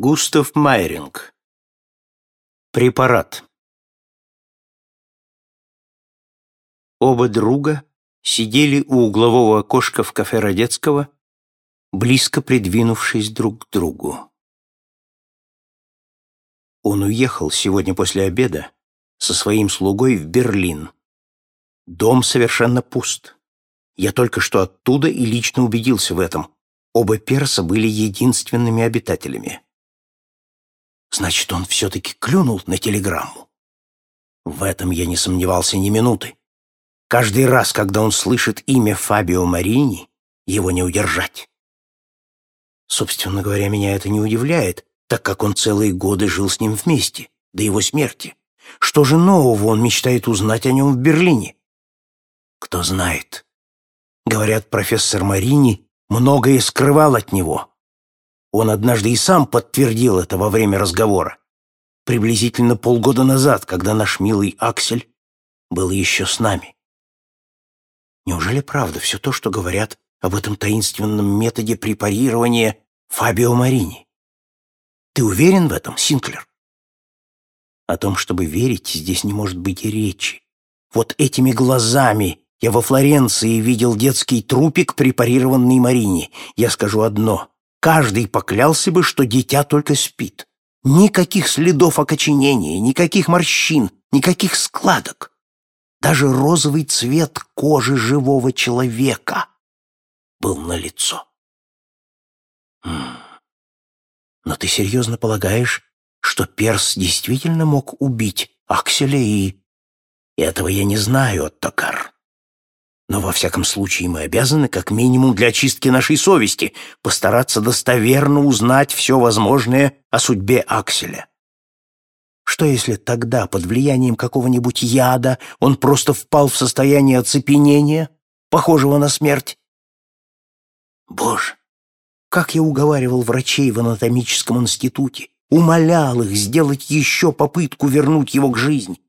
Густав Майринг. Препарат. Оба друга сидели у углового окошка в кафе Родецкого, близко придвинувшись друг к другу. Он уехал сегодня после обеда со своим слугой в Берлин. Дом совершенно пуст. Я только что оттуда и лично убедился в этом. Оба перса были единственными обитателями. Значит, он все-таки клюнул на телеграмму. В этом я не сомневался ни минуты. Каждый раз, когда он слышит имя Фабио Марини, его не удержать. Собственно говоря, меня это не удивляет, так как он целые годы жил с ним вместе, до его смерти. Что же нового он мечтает узнать о нем в Берлине? Кто знает. Говорят, профессор Марини многое скрывал от него, он однажды и сам подтвердил это во время разговора. Приблизительно полгода назад, когда наш милый Аксель был еще с нами. Неужели правда все то, что говорят об этом таинственном методе препарирования Фабио Марини? Ты уверен в этом, Синклер? О том, чтобы верить, здесь не может быть и речи. Вот этими глазами я во Флоренции видел детский трупик, препарированный Марине. Я скажу одно. Каждый поклялся бы, что дитя только спит. Никаких следов окоченения, никаких морщин, никаких складок. Даже розовый цвет кожи живого человека был налицо. Но ты серьезно полагаешь, что Перс действительно мог убить Акселя и... Этого я не знаю, Оттокар. Но во всяком случае мы обязаны, как минимум для очистки нашей совести, постараться достоверно узнать все возможное о судьбе Акселя. Что если тогда, под влиянием какого-нибудь яда, он просто впал в состояние оцепенения, похожего на смерть? Боже, как я уговаривал врачей в анатомическом институте, умолял их сделать еще попытку вернуть его к жизни.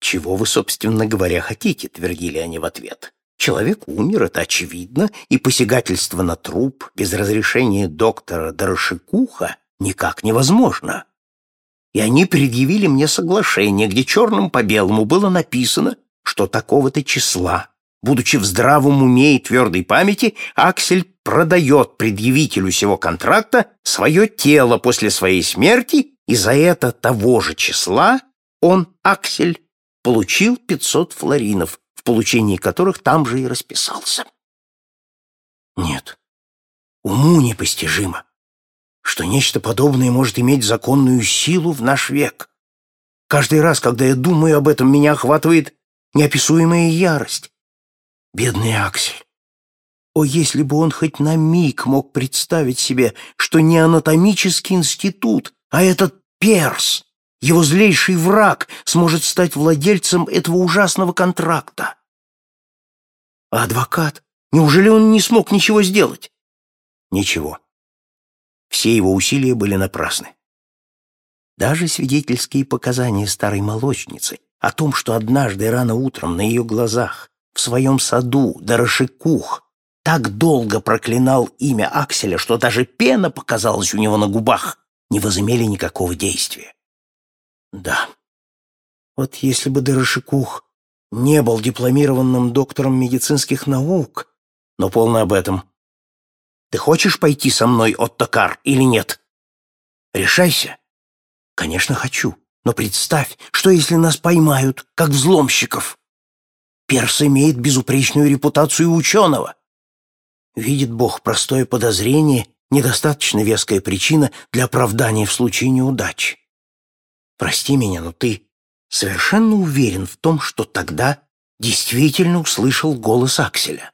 «Чего вы, собственно говоря, хотите?» — твердили они в ответ. «Человек умер, это очевидно, и посягательство на труп без разрешения доктора Дорошикуха никак невозможно». И они предъявили мне соглашение, где черным по белому было написано, что такого-то числа, будучи в здравом уме и твердой памяти, Аксель продает предъявителю сего контракта свое тело после своей смерти, и за это того же числа он, Аксель, получил 500 флоринов, получении которых там же и расписался. Нет, уму непостижимо, что нечто подобное может иметь законную силу в наш век. Каждый раз, когда я думаю об этом, меня охватывает неописуемая ярость. Бедный Аксель. О, если бы он хоть на миг мог представить себе, что не анатомический институт, а этот перс его злейший враг сможет стать владельцем этого ужасного контракта. А адвокат? Неужели он не смог ничего сделать? Ничего. Все его усилия были напрасны. Даже свидетельские показания старой молочницы о том, что однажды рано утром на ее глазах в своем саду Дорошикух так долго проклинал имя Акселя, что даже пена показалась у него на губах, не возымели никакого действия. Да. Вот если бы Дорошикух не был дипломированным доктором медицинских наук, но полно об этом. Ты хочешь пойти со мной, Оттокар, или нет? Решайся. Конечно, хочу. Но представь, что если нас поймают, как взломщиков? Перс имеет безупречную репутацию ученого. Видит Бог, простое подозрение — недостаточно веская причина для оправдания в случае неудачи. Прости меня, но ты совершенно уверен в том, что тогда действительно услышал голос Акселя.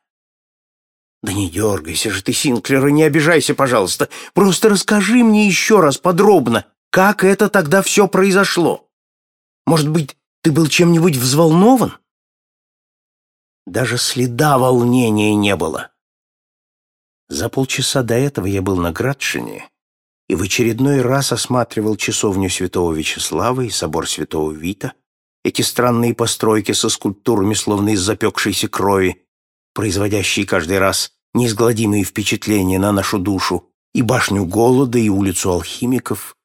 Да не дергайся же ты, Синклер, и не обижайся, пожалуйста. Просто расскажи мне еще раз подробно, как это тогда все произошло. Может быть, ты был чем-нибудь взволнован? Даже следа волнения не было. За полчаса до этого я был на Градшине и в очередной раз осматривал часовню святого Вячеслава и собор святого Вита, эти странные постройки со скульптурами, словно из запекшейся крови, производящие каждый раз неизгладимые впечатления на нашу душу, и башню голода, и улицу алхимиков.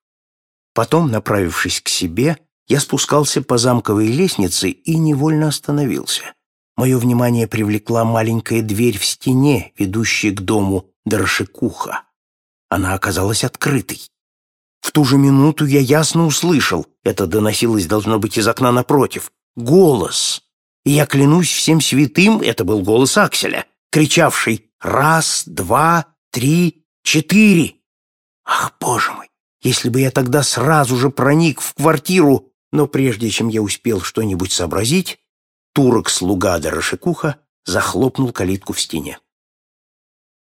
Потом, направившись к себе, я спускался по замковой лестнице и невольно остановился. Мое внимание привлекла маленькая дверь в стене, ведущая к дому Дорошекуха. Она оказалась открытой. В ту же минуту я ясно услышал, это доносилось, должно быть, из окна напротив, голос. И я клянусь всем святым, это был голос Акселя, кричавший «Раз, два, три, четыре!» Ах, боже мой! Если бы я тогда сразу же проник в квартиру, но прежде чем я успел что-нибудь сообразить, турок-слуга Дорошекуха захлопнул калитку в стене.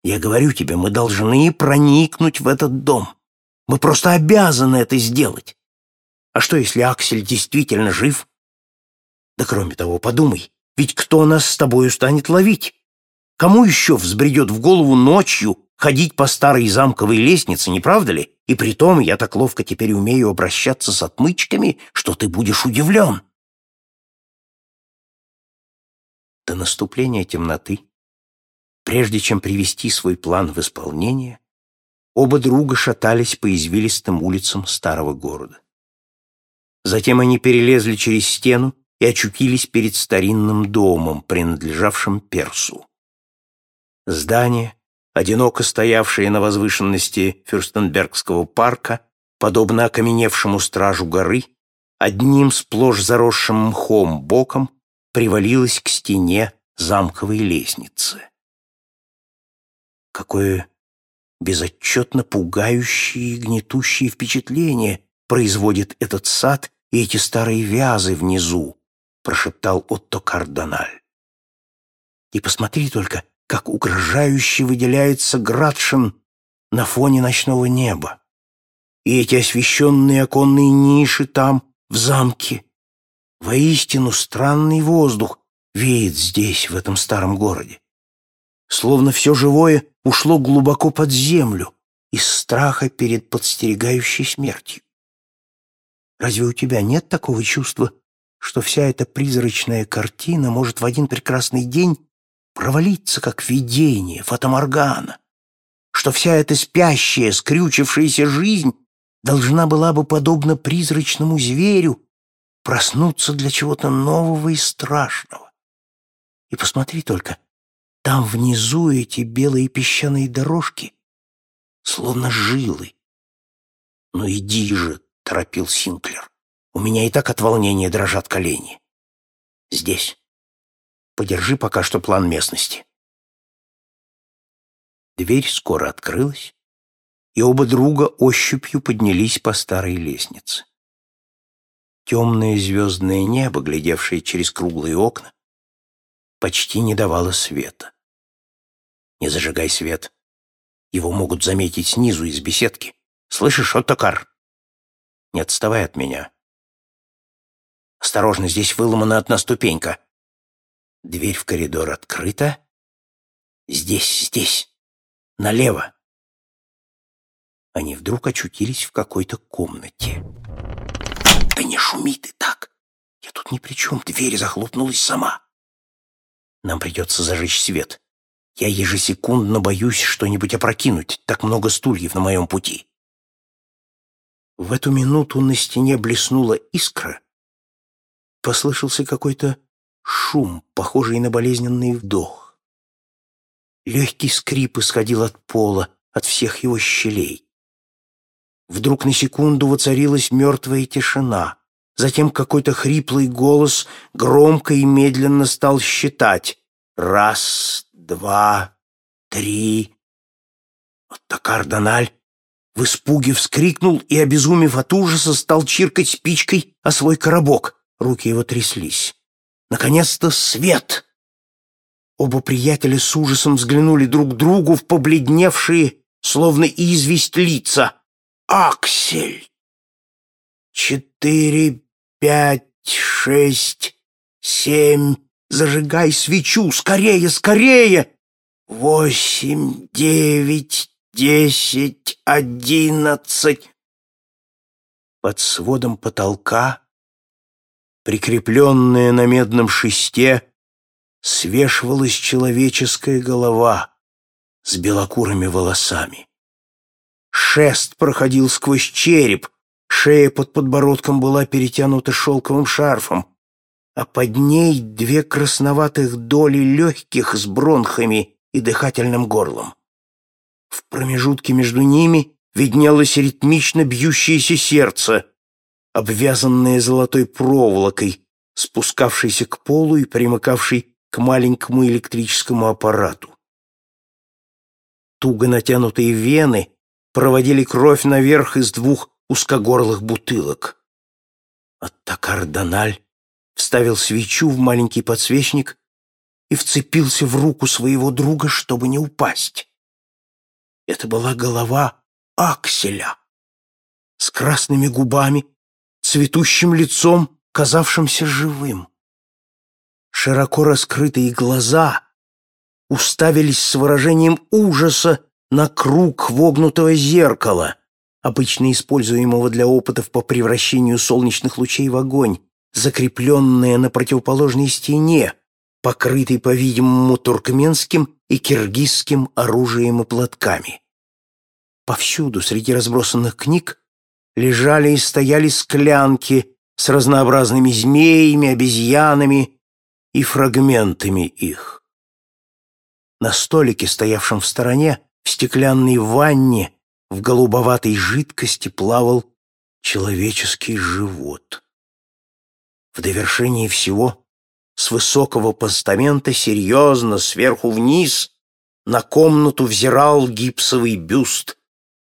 «Я говорю тебе, мы должны проникнуть в этот дом. Мы просто обязаны это сделать. А что, если Аксель действительно жив? Да кроме того, подумай, ведь кто нас с тобою станет ловить? Кому еще взбредет в голову ночью ходить по старой замковой лестнице, не правда ли? И притом я так ловко теперь умею обращаться с отмычками, что ты будешь удивлен. До наступления темноты, прежде чем привести свой план в исполнение, оба друга шатались по извилистым улицам старого города. Затем они перелезли через стену и очутились перед старинным домом, принадлежавшим Персу. Здание, одиноко стоявшее на возвышенности Фюрстенбергского парка, подобно окаменевшему стражу горы, одним сплошь заросшим мхом боком привалилось к стене замковой лестницы. Какое безотчетно пугающее и гнетущее впечатление производит этот сад и эти старые вязы внизу, прошептал Отто Кардональ. И посмотри только, как угрожающе выделяется Градшин на фоне ночного неба. И эти освещенные оконные ниши там, в замке. Воистину странный воздух веет здесь, в этом старом городе. Словно все живое ушло глубоко под землю из страха перед подстерегающей смертью. Разве у тебя нет такого чувства, что вся эта призрачная картина может в один прекрасный день провалиться, как видение, фатоморгана, что вся эта спящая, скрючившаяся жизнь должна была бы, подобно призрачному зверю, проснуться для чего-то нового и страшного. И посмотри только, там внизу эти белые песчаные дорожки, словно жилы. «Ну иди же!» — торопил Синклер. «У меня и так от волнения дрожат колени. Здесь». Подержи пока что план местности. Дверь скоро открылась, и оба друга ощупью поднялись по старой лестнице. Темное звездное небо, глядевшее через круглые окна, почти не давало света. Не зажигай свет. Его могут заметить снизу из беседки. Слышишь, Оттокар? Не отставай от меня. Осторожно, здесь выломана одна ступенька. Дверь в коридор открыта. Здесь, здесь, налево. Они вдруг очутились в какой-то комнате. Да не шуми ты так. Я тут ни при чем, дверь захлопнулась сама. Нам придется зажечь свет. Я ежесекундно боюсь что-нибудь опрокинуть, так много стульев на моем пути. В эту минуту на стене блеснула искра. Послышался какой-то шум, похожий на болезненный вдох. Легкий скрип исходил от пола, от всех его щелей. Вдруг на секунду воцарилась мертвая тишина. Затем какой-то хриплый голос громко и медленно стал считать. Раз, два, три. Оттокар Дональ в испуге вскрикнул и, обезумев от ужаса, стал чиркать спичкой о свой коробок. Руки его тряслись. Наконец-то свет! Оба приятеля с ужасом взглянули друг другу в побледневшие, словно известь лица. «Аксель!» «Четыре, пять, шесть, семь...» «Зажигай свечу! Скорее, скорее!» «Восемь, девять, десять, одиннадцать...» Под сводом потолка прикрепленная на медном шесте, свешивалась человеческая голова с белокурыми волосами. Шест проходил сквозь череп, шея под подбородком была перетянута шелковым шарфом, а под ней две красноватых доли легких с бронхами и дыхательным горлом. В промежутке между ними виднелось ритмично бьющееся сердце, обвязанное золотой проволокой, спускавшейся к полу и примыкавшей к маленькому электрическому аппарату. Туго натянутые вены проводили кровь наверх из двух узкогорлых бутылок. Оттакар Дональ вставил свечу в маленький подсвечник и вцепился в руку своего друга, чтобы не упасть. Это была голова Акселя с красными губами, цветущим лицом, казавшимся живым. Широко раскрытые глаза уставились с выражением ужаса на круг вогнутого зеркала, обычно используемого для опытов по превращению солнечных лучей в огонь, закрепленное на противоположной стене, покрытой, по-видимому, туркменским и киргизским оружием и платками. Повсюду, среди разбросанных книг, лежали и стояли склянки с разнообразными змеями, обезьянами и фрагментами их. На столике, стоявшем в стороне, в стеклянной ванне, в голубоватой жидкости плавал человеческий живот. В довершении всего с высокого постамента серьезно сверху вниз на комнату взирал гипсовый бюст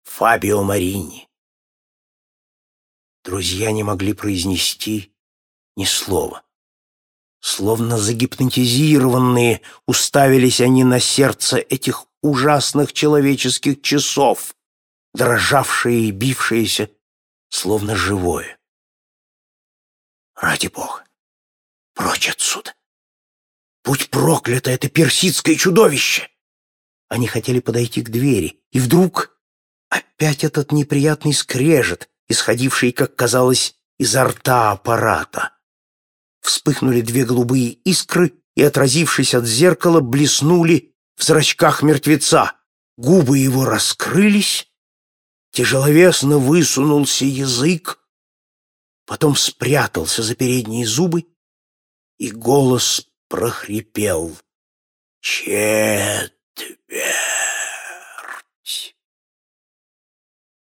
Фабио Марини. Друзья не могли произнести ни слова. Словно загипнотизированные, уставились они на сердце этих ужасных человеческих часов, дрожавшее и бившееся, словно живое. Ради бога, прочь отсюда! Будь проклято это персидское чудовище! Они хотели подойти к двери, и вдруг опять этот неприятный скрежет, исходивший, как казалось, изо рта аппарата. Вспыхнули две голубые искры и, отразившись от зеркала, блеснули в зрачках мертвеца. Губы его раскрылись, тяжеловесно высунулся язык, потом спрятался за передние зубы, и голос прохрипел «Четверть».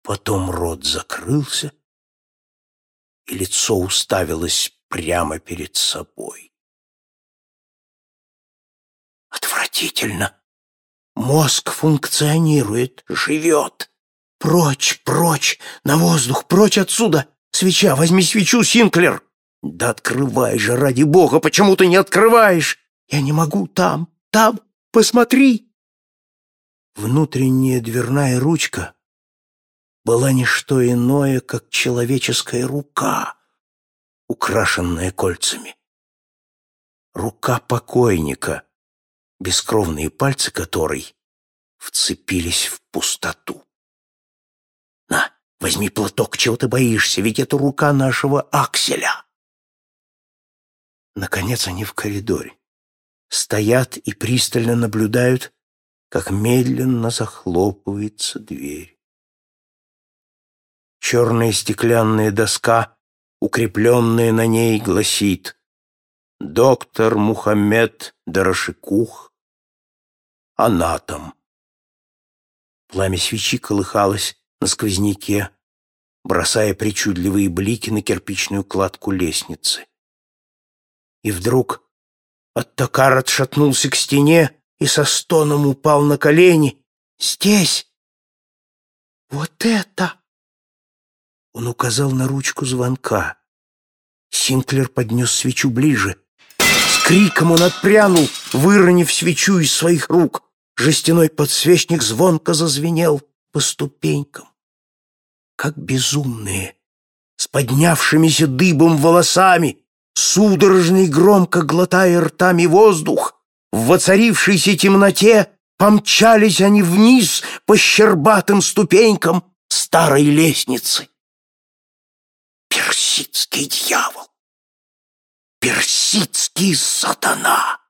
Потом рот закрылся, и лицо уставилось прямо перед собой. Отвратительно. Мозг функционирует, живет. Прочь, прочь, на воздух, прочь отсюда. Свеча, возьми свечу, Синклер. Да открывай же, ради бога, почему ты не открываешь? Я не могу там, там, посмотри. Внутренняя дверная ручка была не что иное, как человеческая рука, украшенная кольцами. Рука покойника, бескровные пальцы которой вцепились в пустоту. «На, возьми платок, чего ты боишься, ведь это рука нашего Акселя!» Наконец они в коридоре. Стоят и пристально наблюдают, как медленно захлопывается дверь. Черная стеклянная доска, укрепленная на ней, гласит «Доктор Мухаммед Дарашикух, анатом». Пламя свечи колыхалось на сквозняке, бросая причудливые блики на кирпичную кладку лестницы. И вдруг Оттокар отшатнулся к стене и со стоном упал на колени. «Здесь! Вот это!» Он указал на ручку звонка. Синклер поднес свечу ближе. С криком он отпрянул, выронив свечу из своих рук. Жестяной подсвечник звонко зазвенел по ступенькам. Как безумные, с поднявшимися дыбом волосами, судорожно и громко глотая ртами воздух, в воцарившейся темноте помчались они вниз по щербатым ступенькам старой лестницы персидский дьявол, персидский сатана.